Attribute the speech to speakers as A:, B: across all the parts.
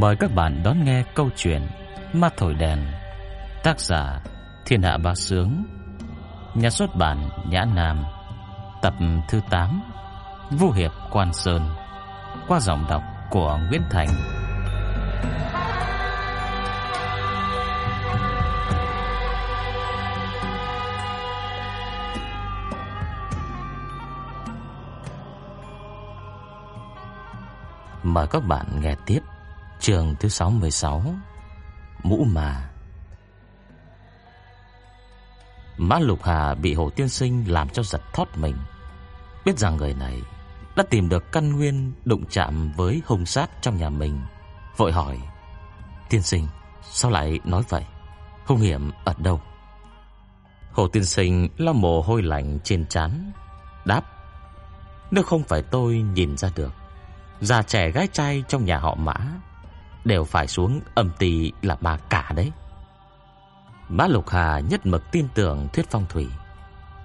A: Mời các bạn đón nghe câu chuyện Mắt thổi đèn, Tác giả Thiên Hạ Bá Sướng, Nhà xuất bản Nhã Nam, Tập thứ 8 Vũ Hiệp Quan Sơn, Qua giọng đọc của Nguyễn Thành. Mời các bạn nghe tiếp. Trường thứ 66 Mũ mà. Mã Lục Hà bị Hồ Tiên Sinh làm cho giật thót mình. Biết rằng người này đã tìm được căn nguyên đụng chạm với hung sát trong nhà mình, Vội hỏi, Tiên Sinh, sao lại nói vậy? Hung hiểm ở đâu? Hồ Tiên Sinh lau mồ hôi lạnh trên trán, Đáp, Nếu không phải tôi nhìn ra được, Già trẻ gái trai trong nhà họ Mã đều phải xuống âm ty là ma cả đấy. Mã Lục Hà nhất mực tin tưởng thuyết phong thủy.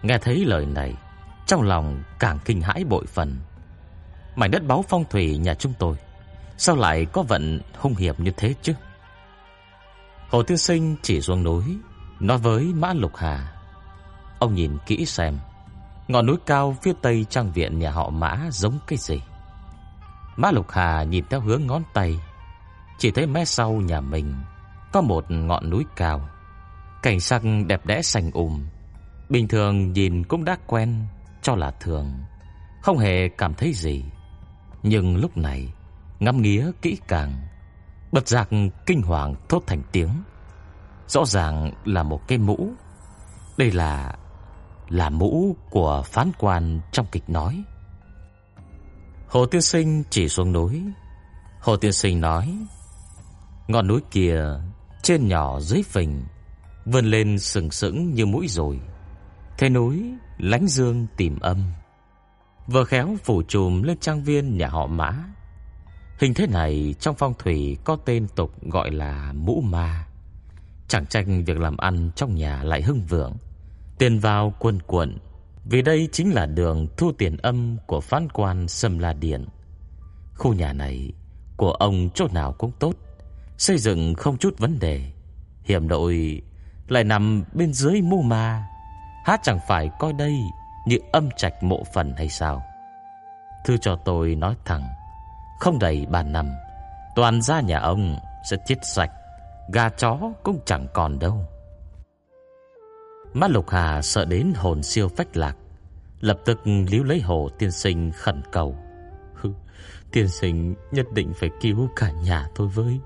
A: Nghe thấy lời này, trong lòng càng kinh hãi bội phần. Mảnh đất báu phong thủy nhà chúng tôi, sao lại có vận hung hiểm như thế chứ? Hồ Tiên Sinh chỉ xuống núi, nói với Mã Lục Hà. Ông nhìn kỹ xem, ngọn núi cao phía tây trang viện nhà họ Mã giống cái gì? Mã Lục Hà nhìn theo hướng ngón tay, chỉ thấy mé sau nhà mình có một ngọn núi cao, cảnh sắc đẹp đẽ xanh um. Bình thường nhìn cũng đã quen, cho là thường, không hề cảm thấy gì. Nhưng lúc này, ngắm nghía kỹ càng, bật giác kinh hoàng thốt thành tiếng. Rõ ràng là một cái mũ. Đây là là mũ của phán quan trong kịch nói. Hồ Tiên Sinh chỉ xuống núi. Hồ Tiên Sinh nói: Ngọn núi kia trên nhỏ dưới phình, vươn lên sừng sững như mũi rồi. Thế núi lánh dương tìm âm, vừa khéo phủ trùm lên trang viên nhà họ Mã. Hình thế này trong phong thủy có tên tục gọi là mũ ma. Chẳng tranh việc làm ăn trong nhà lại hưng vượng, tiền vào quần quận, vì đây chính là đường thu tiền âm của phán quan Sâm La Điện. Khu nhà này của ông chỗ nào cũng tốt, Xây dựng không chút vấn đề. Hiểm đội lại nằm bên dưới mô ma. Hát chẳng phải coi đây Như âm trạch mộ phần hay sao? Thư cho tôi nói thẳng, Không đầy ba năm, Toàn gia nhà ông sẽ chết sạch, Gà chó cũng chẳng còn đâu. Mắt Lục Hà sợ đến hồn siêu phách lạc, Lập tức líu lấy hồ tiên sinh khẩn cầu. Tiên sinh nhất định phải cứu cả nhà tôi với.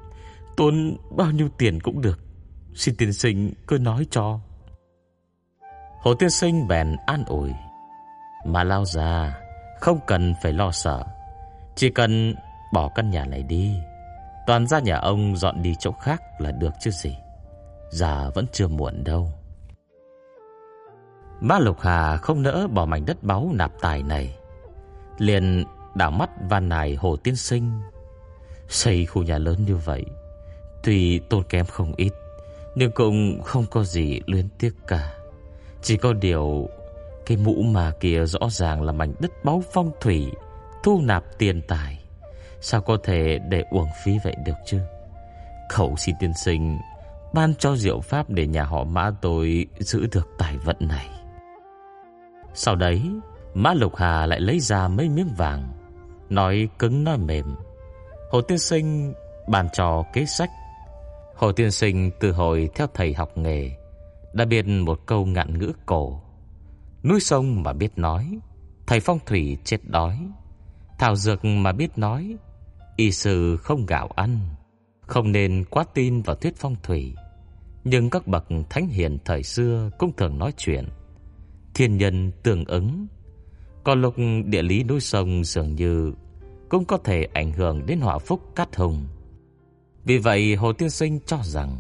A: Tốn bao nhiêu tiền cũng được. Xin tiên sinh cứ nói cho. Hồ tiên sinh bèn an ủi. Mà lao ra Không cần phải lo sợ. Chỉ cần bỏ căn nhà này đi, Toàn ra nhà ông dọn đi chỗ khác là được chứ gì. Giờ vẫn chưa muộn đâu. Ma Lục Hà không nỡ bỏ mảnh đất báu nạp tài này. Liền đảo mắt van nài Hồ Tiên Sinh. Xây khu nhà lớn như vậy Tuy tốn kém không ít, Nhưng cũng không có gì luyến tiếc cả. Chỉ có điều, Cái mũ mà kia rõ ràng là mảnh đất báu phong thủy, Thu nạp tiền tài. Sao có thể để uổng phí vậy được chứ? Khẩu xin tiên sinh, Ban cho diệu pháp để nhà họ mã tôi Giữ được tài vận này. Sau đấy, Mã Lục Hà lại lấy ra mấy miếng vàng, Nói cứng nói mềm. Hồ tiên sinh, bàn trò kế sách. Hồ Tiên Sinh từ hồi theo thầy học nghề đã biết một câu ngạn ngữ cổ. Núi sông mà biết nói, thầy phong thủy chết đói. Thảo dược mà biết nói, y sư không gạo ăn. Không nên quá tin vào thuyết phong thủy. Nhưng các bậc thánh hiền thời xưa cũng thường nói chuyện. Thiên nhân tương ứng. Còn lục địa lý núi sông dường như cũng có thể ảnh hưởng đến họa phúc cát hùng. Vì vậy Hồ Tiên Sinh cho rằng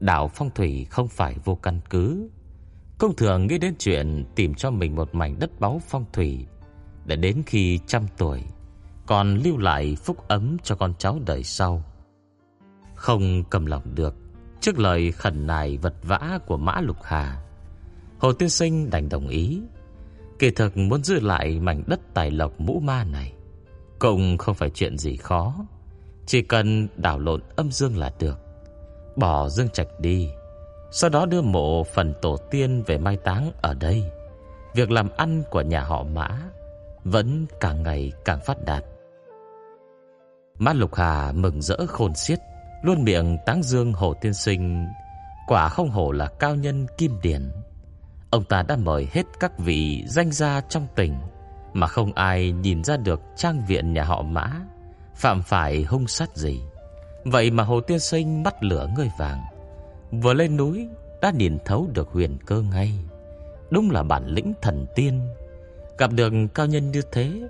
A: đạo phong thủy không phải vô căn cứ. Công thường nghĩ đến chuyện tìm cho mình một mảnh đất báu phong thủy, để đến khi trăm tuổi, còn lưu lại phúc ấm cho con cháu đời sau. Không cầm lòng được trước lời khẩn nài vật vã của Mã Lục Hà. Hồ Tiên Sinh đành đồng ý. Kỳ thực muốn giữ lại mảnh đất tài lộc mũ ma này cũng không phải chuyện gì khó. Chỉ cần đảo lộn âm dương là được. Bỏ dương trạch đi, Sau đó đưa mộ phần tổ tiên về mai táng ở đây. Việc làm ăn của nhà họ Mã Vẫn càng ngày càng phát đạt. Mã Lục Hà mừng rỡ khôn xiết, Luôn miệng táng dương Hồ Tiên Sinh, Quả không hổ là cao nhân kim điển. Ông ta đã mời hết các vị danh gia trong tỉnh, Mà không ai nhìn ra được trang viện nhà họ Mã. Phạm phải hung sát gì? Vậy mà Hồ Tiên Sinh mắt lửa người vàng. Vừa lên núi, Đã nhìn thấu được huyền cơ ngay. Đúng là bản lĩnh thần tiên. Gặp được cao nhân như thế,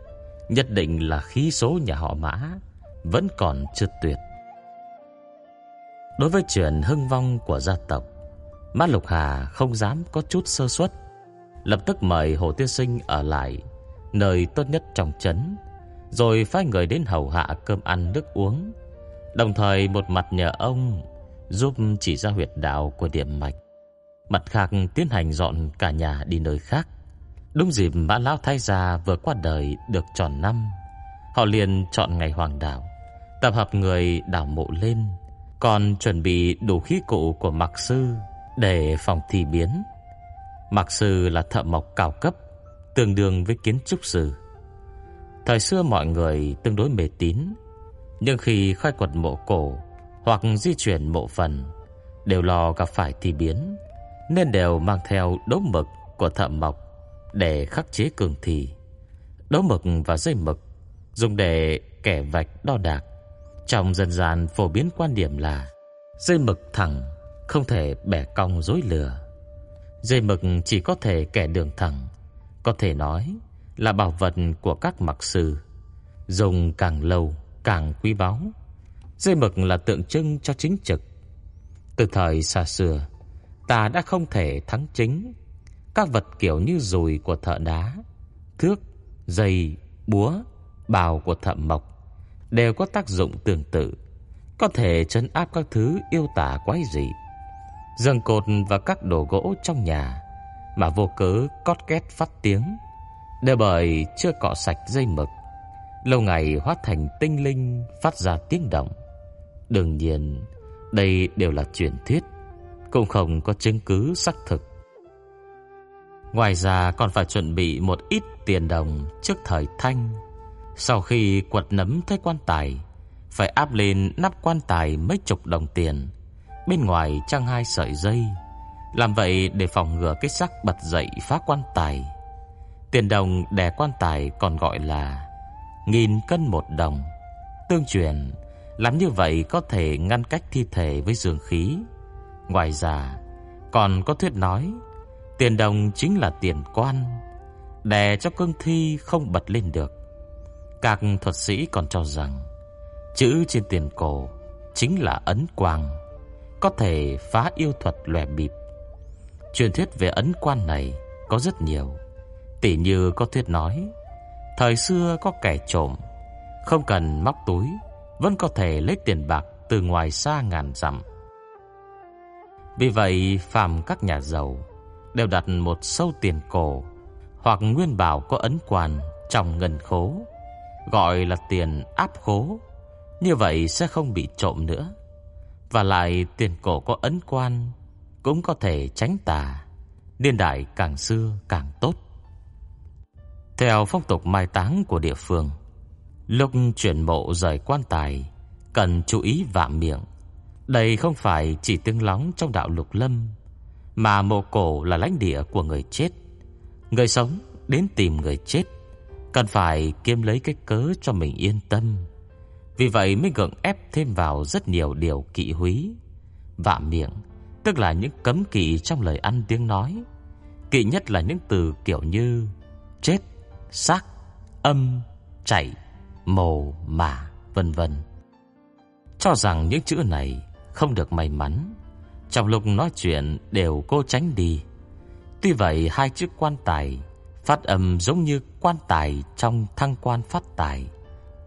A: Nhất định là khí số nhà họ Mã Vẫn còn chưa tuyệt. Đối với chuyện hưng vong của gia tộc, Mã Lục Hà không dám có chút sơ suất. Lập tức mời Hồ Tiên Sinh ở lại, Nơi tốt nhất trong trấn. Rồi phái người đến hầu hạ cơm ăn nước uống. Đồng thời một mặt nhờ ông Giúp chỉ ra huyệt đạo của điểm mạch, Mặt khác tiến hành dọn cả nhà đi nơi khác. Đúng dịp Mã Lão Thái Gia vừa qua đời được tròn năm, Họ liền chọn ngày hoàng đạo, Tập hợp người đảo mộ lên, Còn chuẩn bị đủ khí cụ của Mạc Sư Để phòng thi biến. Mạc Sư là thợ mộc cao cấp, Tương đương với kiến trúc sư. Thời xưa mọi người tương đối mê tín Nhưng khi khai quật mộ cổ Hoặc di chuyển mộ phần Đều lo gặp phải thì biến Nên đều mang theo đốm mực của thợ mộc Để khắc chế cường thì, Đốm mực và dây mực Dùng để kẻ vạch đo đạc. Trong dân gian phổ biến quan điểm là Dây mực thẳng Không thể bẻ cong dối lừa. Dây mực chỉ có thể kẻ đường thẳng Có thể nói là bảo vật của các mặc sư Dùng càng lâu càng quý báu. Dây mực là tượng trưng cho chính trực. Từ thời xa xưa Ta đã không thể thắng chính. Các vật kiểu như dùi của thợ đá Thước, dây, búa, bào của thợ mộc Đều có tác dụng tương tự Có thể trấn áp các thứ yêu tả quái dị dần cột và các đồ gỗ trong nhà Mà vô cớ cót két phát tiếng. Đều bởi chưa cọ sạch dây mực. Lâu ngày hóa thành tinh linh Phát ra tiếng động. Đương nhiên Đây đều là truyền thuyết Cũng không có chứng cứ xác thực. Ngoài ra còn phải chuẩn bị một ít tiền đồng trước thời thanh. Sau khi quật nấm thấy quan tài, phải áp lên nắp quan tài mấy chục đồng tiền. Bên ngoài trang hai sợi dây Làm vậy để phòng ngừa cái xác bật dậy phá quan tài. Tiền đồng đè quan tài còn gọi là Nghìn cân một đồng Tương truyền, Làm như vậy có thể ngăn cách thi thể với dương khí Ngoài ra, Còn có thuyết nói, Tiền đồng chính là tiền quan, Đè cho cương thi không bật lên được Các thuật sĩ còn cho rằng, Chữ trên tiền cổ Chính là ấn quang, có thể phá yêu thuật lòe bịp. Truyền thuyết về ấn quan này có rất nhiều tỉ như có thuyết nói, thời xưa có kẻ trộm, không cần móc túi, vẫn có thể lấy tiền bạc từ ngoài xa ngàn dặm. Vì vậy, phàm các nhà giàu đều đặt một sâu tiền cổ hoặc nguyên bảo có ấn quan trong ngân khố, gọi là tiền áp khố. Như vậy sẽ không bị trộm nữa. Và lại tiền cổ có ấn quan Cũng có thể tránh tà Niên đại càng xưa càng tốt theo phong tục mai táng của địa phương Lúc chuyển mộ rời quan tài Cần chú ý vạm miệng Đây không phải chỉ tiếng lóng trong đạo lục lâm Mà mộ cổ là lãnh địa của người chết Người sống đến tìm người chết Cần phải kiếm lấy cái cớ cho mình yên tâm vì vậy mới gượng ép thêm vào rất nhiều điều kỵ húy. Vạm miệng, tức là những cấm kỵ trong lời ăn tiếng nói. Kỵ nhất là những từ kiểu như chết, sắc âm, chảy, màu mà, vân vân. Cho rằng những chữ này không được may mắn, trong lúc nói chuyện đều cô tránh đi. Tuy vậy hai chữ quan tài phát âm giống như quan tài trong thăng quan phát tài.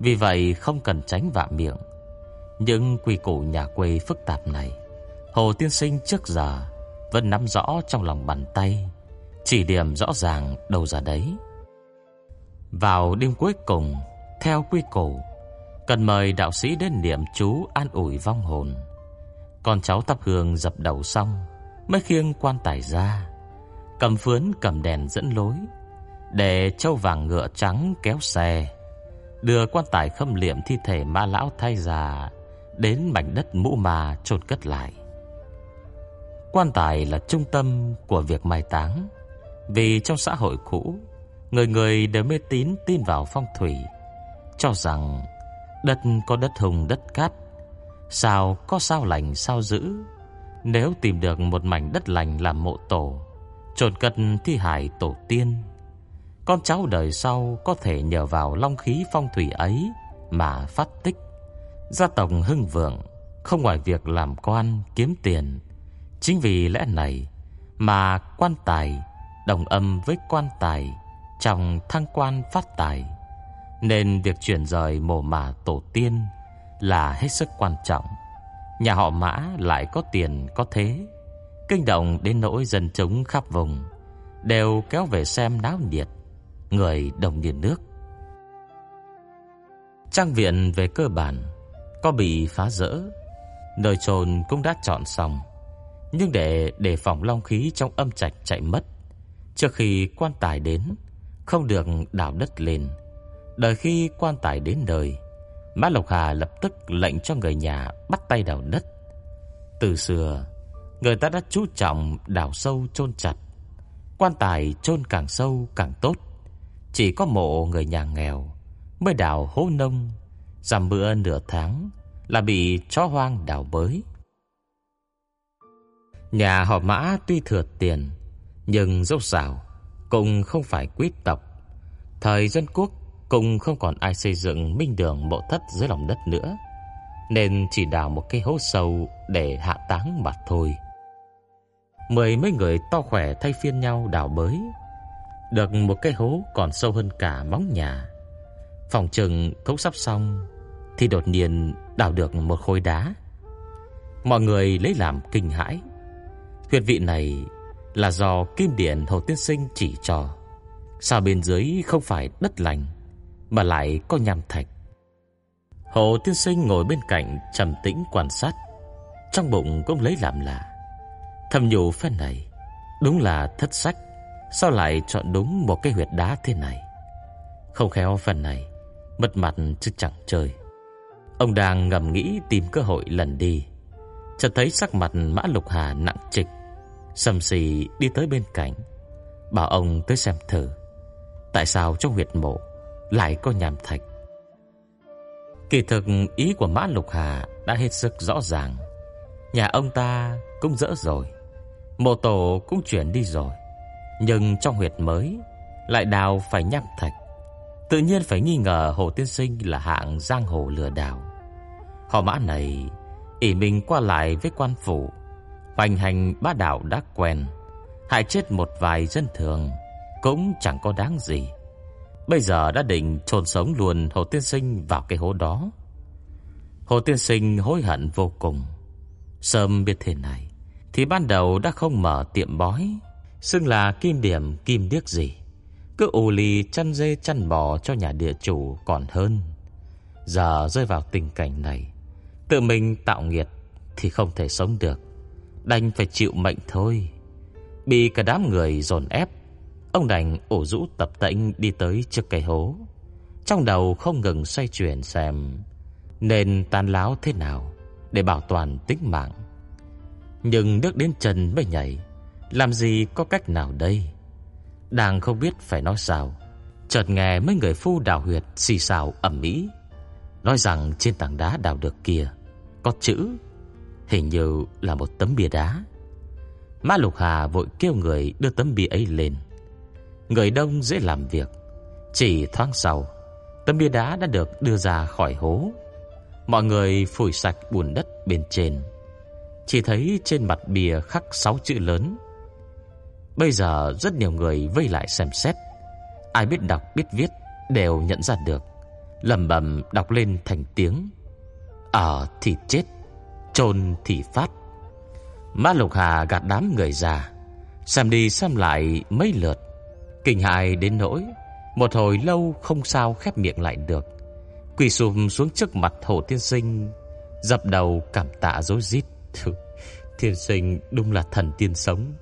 A: Vì vậy không cần tránh vạ miệng Những quy củ nhà quê phức tạp này Hồ Tiên Sinh trước giờ Vẫn nắm rõ trong lòng bàn tay Chỉ điểm rõ ràng đầu ra đấy vào đêm cuối cùng, Theo quy củ, Cần mời đạo sĩ đến niệm chú an ủi vong hồn. Con cháu thắp hương dập đầu xong, Mới khiêng quan tài ra, Cầm phướn cầm đèn dẫn lối, Để châu vàng ngựa trắng kéo xe, Đưa quan tài khâm liệm thi thể ma lão thay già Đến mảnh đất mũ mà chôn cất lại. Quan tài là trung tâm của việc mai táng, Vì trong xã hội cũ Người người đều mê tín tin vào phong thủy, Cho rằng Đất có đất hùng, đất cát. Sao có sao lành, sao dữ? Nếu tìm được một mảnh đất lành làm mộ tổ Trồn cất thi hải tổ tiên, Con cháu đời sau có thể nhờ vào long khí phong thủy ấy Mà phát tích. Gia tộc hưng vượng Không ngoài việc làm quan, kiếm tiền. Chính vì lẽ này Mà quan tài Đồng âm với quan tài trong thăng quan phát tài, Nên việc chuyển rời mồ mả tổ tiên Là hết sức quan trọng. Nhà họ mã lại có tiền, có thế. Kinh động đến nỗi dân chúng khắp vùng Đều kéo về xem náo nhiệt, Người đồng điền nước. Trang viện về cơ bản Có bị phá rỡ, Nơi trồn cũng đã chọn xong. Nhưng để đề phòng long khí trong âm trạch chạy mất, Trước khi quan tài đến không được đào đất lên. Đợi khi quan tài đến đời Mã Lộc Hà lập tức lệnh cho người nhà bắt tay đào đất. Từ xưa, Người ta đã chú trọng đào sâu chôn chặt, Quan tài chôn càng sâu càng tốt. Chỉ có mộ người nhà nghèo Mới đào hố nông, Giảm bữa nửa tháng Là bị chó hoang đào bới. Nhà họ mã tuy thừa tiền, Nhưng dốc xảo cùng không phải quý tộc. Thời dân quốc cùng không còn ai xây dựng minh đường mộ thất dưới lòng đất nữa, Nên chỉ đào một cái hố sâu Để hạ táng mà thôi. Mười mấy người to khỏe thay phiên nhau đào bới, Được một cái hố còn sâu hơn cả móng nhà. Phòng trừng thấu sắp xong, Thì đột nhiên đào được một khối đá. Mọi người lấy làm kinh hãi. Huyệt vị này là do kim điện Hồ Tiên Sinh chỉ cho. Sao bên dưới không phải đất lành, Mà lại có nham thạch? Hồ Tiên Sinh ngồi bên cạnh trầm tĩnh quan sát, Trong bụng cũng lấy làm lạ. Thầm nhủ phen này, Đúng là thất sách, Sao lại chọn đúng một cái huyệt đá thế này? Không khéo phần này, Mất mặt chứ chẳng chơi. Ông đang ngầm nghĩ tìm cơ hội lần đi, Chợt thấy sắc mặt Mã Lục Hà nặng trịch. Sầm xì đi tới bên cạnh, Bảo ông tới xem thử, Tại sao trong huyệt mộ Lại có nhàm thạch. Kỳ thực, ý của Mã Lục Hà Đã hết sức rõ ràng. Nhà ông ta cũng dỡ rồi, Mộ tổ cũng chuyển đi rồi, Nhưng trong huyệt mới Lại đào phải nham thạch. Tự nhiên phải nghi ngờ Hồ Tiên Sinh Là hạng giang hồ lừa đảo. Họ mã này ỉ mình qua lại với quan phủ Hoành hành bá đạo đã quen Hại chết một vài dân thường Cũng chẳng có đáng gì Bây giờ đã định trồn sống luôn Hồ Tiên Sinh vào cái hố đó Hồ Tiên Sinh hối hận vô cùng Sớm biết thế này thì ban đầu đã không mở tiệm bói, xưng là kim điểm kim điếc gì. Cứ ù lì chăn dê chăn bò cho nhà địa chủ còn hơn. Giờ rơi vào tình cảnh này, tự mình tạo nghiệt thì không thể sống được. Đành phải chịu mệnh thôi. Bị cả đám người dồn ép, ông đành ổ rũ tập tĩnh đi tới trước cây hố. Trong đầu không ngừng xoay chuyển xem nên tan láo thế nào để bảo toàn tính mạng. Nhưng nước đến chân mới nhảy Làm gì có cách nào đây Đang không biết phải nói sao Chợt nghe mấy người phu đào huyệt Xì xào ẩm mỹ Nói rằng trên tảng đá đào được kia Có chữ Hình như là một tấm bia đá. Mã Lục Hà vội kêu người đưa tấm bia ấy lên. Người đông dễ làm việc, Chỉ thoáng sau, Tấm bia đá đã được đưa ra khỏi hố. Mọi người phủi sạch bùn đất bên trên. Chỉ thấy trên mặt bìa khắc sáu chữ lớn. Bây giờ rất nhiều người vây lại xem xét. Ai biết đọc biết viết Đều nhận ra được. Lầm bầm đọc lên thành tiếng. Ở thì chết chôn thì phát. Mã Lục Hà gạt đám người già Xem đi xem lại mấy lượt. Kinh hại đến nỗi, Một hồi lâu không sao khép miệng lại được. Quỳ sụp xuống trước mặt Hồ Tiên Sinh, Dập đầu cảm tạ rối rít. Thiên sinh đúng là thần tiên sống.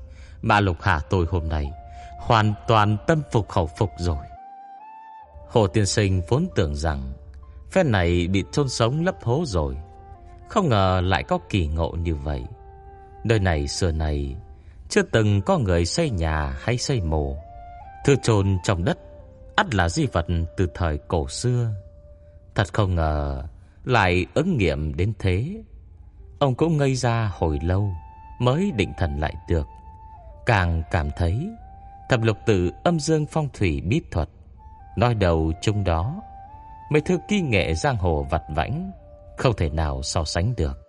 A: Mã Lục Hà tôi hôm nay, Hoàn toàn tâm phục khẩu phục rồi. Hồ Tiên Sinh vốn tưởng rằng, phen này bị chôn sống lấp hố rồi. Không ngờ lại có kỳ ngộ như vậy. Nơi này xưa này Chưa từng có người xây nhà hay xây mồ Thư chôn trong đất, ắt là di vật từ thời cổ xưa. Thật không ngờ Lại ứng nghiệm đến thế. Ông cũng ngây ra hồi lâu Mới định thần lại được. Càng cảm thấy, Thập lục tự âm dương phong thủy bí thuật, Nói đầu chung đó, Mấy thư kỳ nghệ giang hồ vặt vãnh không thể nào so sánh được.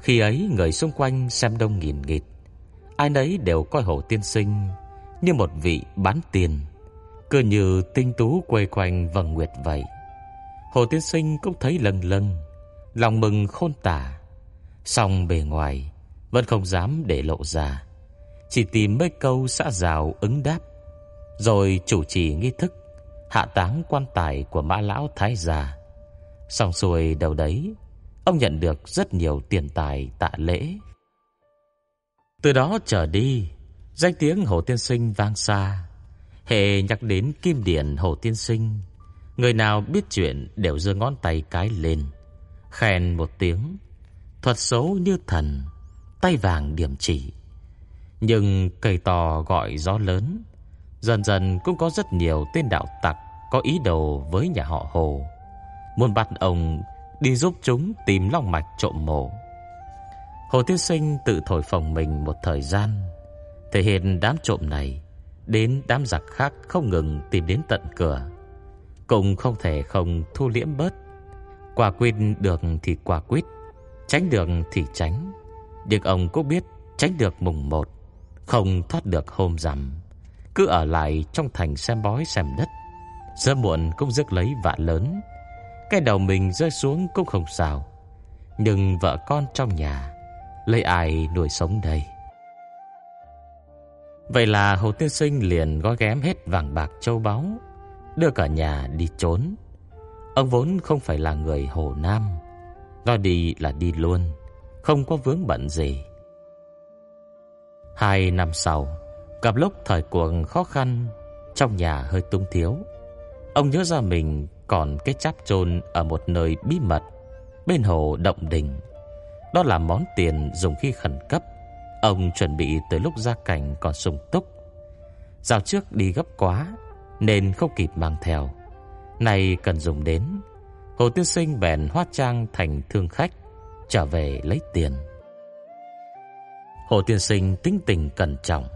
A: Khi ấy, người xung quanh xem đông nghìn nghịt. Ai nấy đều coi hồ tiên sinh Như một vị bán tiền, Cứ như tinh tú quay quanh vầng nguyệt vậy. Hồ tiên sinh cũng thấy lần lần Lòng mừng khôn tả. Song bề ngoài, Vẫn không dám để lộ ra, Chỉ tìm mấy câu xã rào ứng đáp, Rồi chủ trì nghi thức, Hạ táng quan tài của mã lão thái gia. Xong xuôi đầu đấy, Ông nhận được rất nhiều tiền tài tạ lễ. Từ đó trở đi, Danh tiếng Hồ Tiên Sinh vang xa. Hệ nhắc đến Kim Điển Hồ Tiên Sinh, Người nào biết chuyện đều giơ ngón tay cái lên. Khen một tiếng, Thuật xấu như thần, Tay vàng điểm chỉ. Nhưng cây to gọi gió lớn, Dần dần cũng có rất nhiều tên đạo tặc Có ý đồ với nhà họ Hồ. Muốn bắt ông Đi giúp chúng tìm long mạch trộm mộ. Hồ Tiên Sinh tự thổi phồng mình một thời gian. Thể hiện đám trộm này Đến đám giặc khác không ngừng tìm đến tận cửa. Cũng không thể không thu liễm bớt. Quả quyết được thì quả quyết Tránh được thì tránh. Nhưng ông cũng biết tránh được mùng một, Không thoát được hôm rằm. Cứ ở lại trong thành xem bói xem đất. Sớm muộn cũng rước lấy vạ lớn cái đầu mình rơi xuống cũng không sao. Nhưng vợ con trong nhà, Lấy ai nuôi sống đây? Vậy là Hồ Tiên Sinh liền gói ghém hết vàng bạc châu báu, Đưa cả nhà đi trốn. Ông vốn không phải là người Hồ Nam, Nói đi là đi luôn, Không có vướng bận gì. Hai năm sau, Gặp lúc thời cuộc khó khăn, Trong nhà hơi tung thiếu, Ông nhớ ra mình còn cái cháp chôn Ở một nơi bí mật Bên hồ Động Đình. Đó là món tiền dùng khi khẩn cấp. Ông chuẩn bị tới lúc ra cảnh còn sung túc. Dạo trước đi gấp quá Nên không kịp mang theo. Này cần dùng đến. Hồ Tiên Sinh bèn hóa trang thành thương khách, Trở về lấy tiền. Hồ Tiên Sinh tính tình cẩn trọng,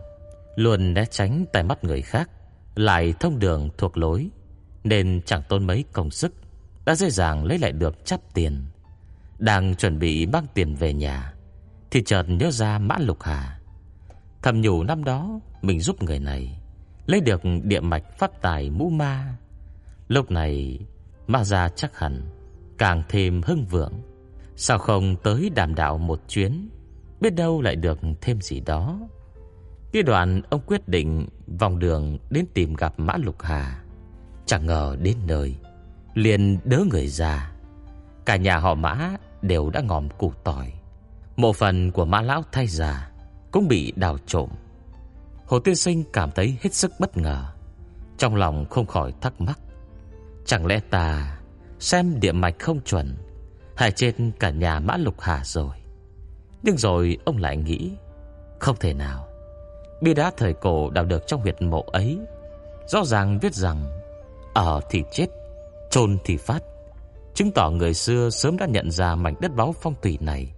A: Luôn né tránh tai mắt người khác, Lại thông đường thuộc lối. Nên chẳng tốn mấy công sức, Đã dễ dàng lấy lại được chắp tiền. Đang chuẩn bị mang tiền về nhà, Thì chợt nhớ ra Mã Lục Hà. Thầm nhủ năm đó, Mình giúp người này, Lấy được địa mạch phát tài mũ ma. Lúc này, Ma gia chắc hẳn Càng thêm hưng vượng. Sao không tới đàm đạo một chuyến, Biết đâu lại được thêm gì đó. Cái đoạn ông quyết định Vòng đường đến tìm gặp Mã Lục Hà. Chẳng ngờ đến nơi, Liền đỡ người ra. Cả nhà họ Mã đều đã ngòm củ tỏi. Một phần của Mã Lão thay già Cũng bị đào trộm. Hồ Tiên Sinh cảm thấy hết sức bất ngờ, Trong lòng không khỏi thắc mắc. Chẳng lẽ ta xem địa mạch không chuẩn, Hại chết cả nhà Mã Lục Hà rồi? Nhưng rồi ông lại nghĩ, Không thể nào. Bia đá thời cổ đào được trong huyệt mộ ấy, Rõ ràng viết rằng ở thì chết chôn thì phát Chứng tỏ người xưa sớm đã nhận ra mảnh đất báu phong thủy này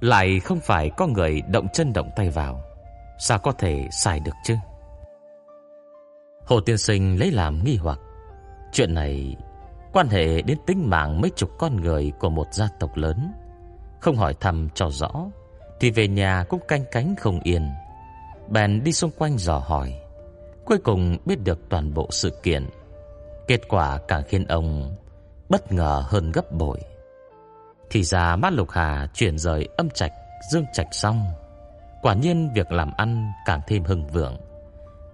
A: Lại không phải có người động chân động tay vào Sao có thể xài được chứ Hồ Tiên Sinh lấy làm nghi hoặc Chuyện này quan hệ đến tính mạng mấy chục con người của một gia tộc lớn. Không hỏi thăm cho rõ, thì về nhà cũng canh cánh không yên. Bèn đi xung quanh dò hỏi, cuối cùng biết được toàn bộ sự kiện. Kết quả càng khiến ông bất ngờ hơn gấp bội. Thì ra mắt Lục Hà chuyển rời âm trạch, dương trạch xong. Quả nhiên việc làm ăn càng thêm hưng vượng.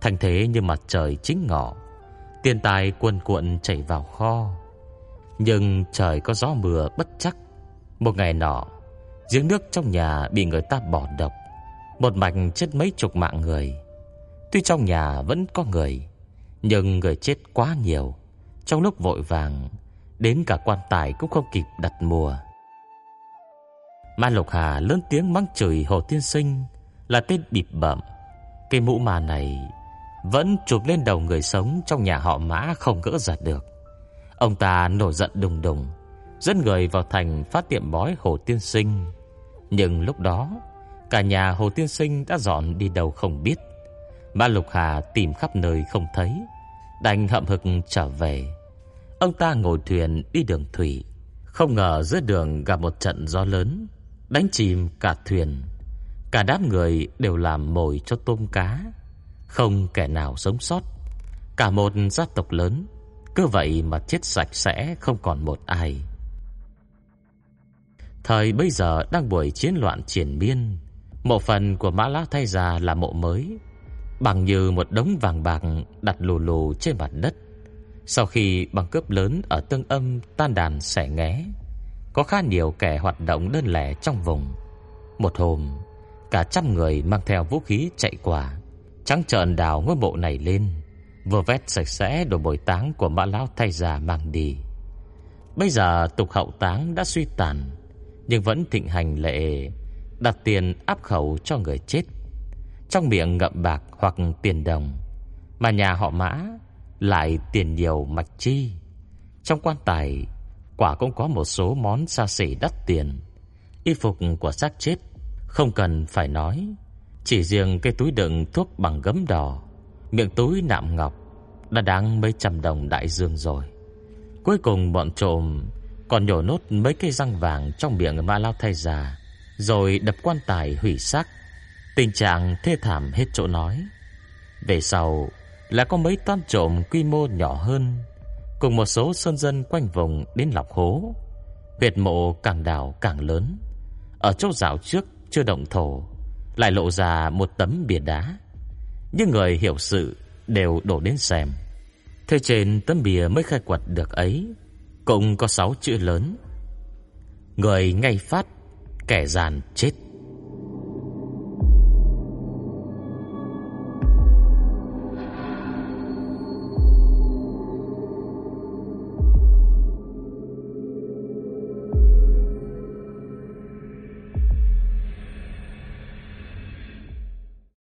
A: Thành thế như mặt trời chính ngọ Tiền tài cuồn cuộn chảy vào kho Nhưng trời có gió mưa bất chắc Một ngày nọ Giếng nước trong nhà bị người ta bỏ độc Một mạch chết mấy chục mạng người Tuy trong nhà vẫn có người nhưng người chết quá nhiều. Trong lúc vội vàng, Đến cả quan tài cũng không kịp đặt mùa. Ma Lục Hà lớn tiếng mắng chửi Hồ Tiên Sinh Là tên bịp bợm Cái mũ mà này Vẫn chụp lên đầu người sống Trong nhà họ mã không gỡ giật được. Ông ta nổi giận đùng đùng, Dẫn người vào thành phát tiệm bói Hồ Tiên Sinh. Nhưng lúc đó, Cả nhà Hồ Tiên Sinh đã dọn đi đâu không biết. Mã Lục Hà tìm khắp nơi không thấy. Đành hậm hực trở về. Ông ta ngồi thuyền đi đường thủy. Không ngờ giữa đường gặp một trận gió lớn, Đánh chìm cả thuyền. Cả đám người đều làm mồi cho tôm cá. Không kẻ nào sống sót. Cả một gia tộc lớn. Cứ vậy mà chết sạch sẽ Không còn một ai. Thời bây giờ đang buổi chiến loạn triển miên. Mộ phần của Mã Lão thay già là mộ mới. Bằng như một đống vàng bạc đặt lù lù trên mặt đất. Sau khi bằng cướp lớn ở tương âm tan đàn xẻ nghé, Có khá nhiều kẻ hoạt động đơn lẻ trong vùng. Một hôm, Cả trăm người mang theo vũ khí chạy qua, Trắng trợn đào ngôi mộ này lên, Vừa vét sạch sẽ đồ bồi táng của mã lão thay già mang đi. Bây giờ tục hậu táng đã suy tàn, Nhưng vẫn thịnh hành lệ Đặt tiền áp khẩu cho người chết. Trong miệng ngậm bạc hoặc tiền đồng, Mà nhà họ mã Lại tiền nhiều mạch chi. Trong quan tài, Quả cũng có một số món xa xỉ đắt tiền. Y phục của xác chết Không cần phải nói, Chỉ riêng cái túi đựng thuốc bằng gấm đỏ, Miệng túi nạm ngọc Đã đáng mấy trăm đồng đại dương rồi. Cuối cùng bọn trộm Còn nhổ nốt mấy cây răng vàng Trong miệng ma lao thay già Rồi đập quan tài hủy xác. Tình trạng thê thảm hết chỗ nói. Về sau, Là có mấy toán trộm quy mô nhỏ hơn, Cùng một số sơn dân quanh vùng Đến lọc hố. Huyệt mộ càng đào càng lớn. Ở chỗ rào trước chưa động thổ, Lại lộ ra một tấm bia đá. Những người hiểu sự Đều đổ đến xem. Thế trên tấm bia mới khai quật được ấy, Cũng có sáu chữ lớn. Người ngay phát, Kẻ giàn chết.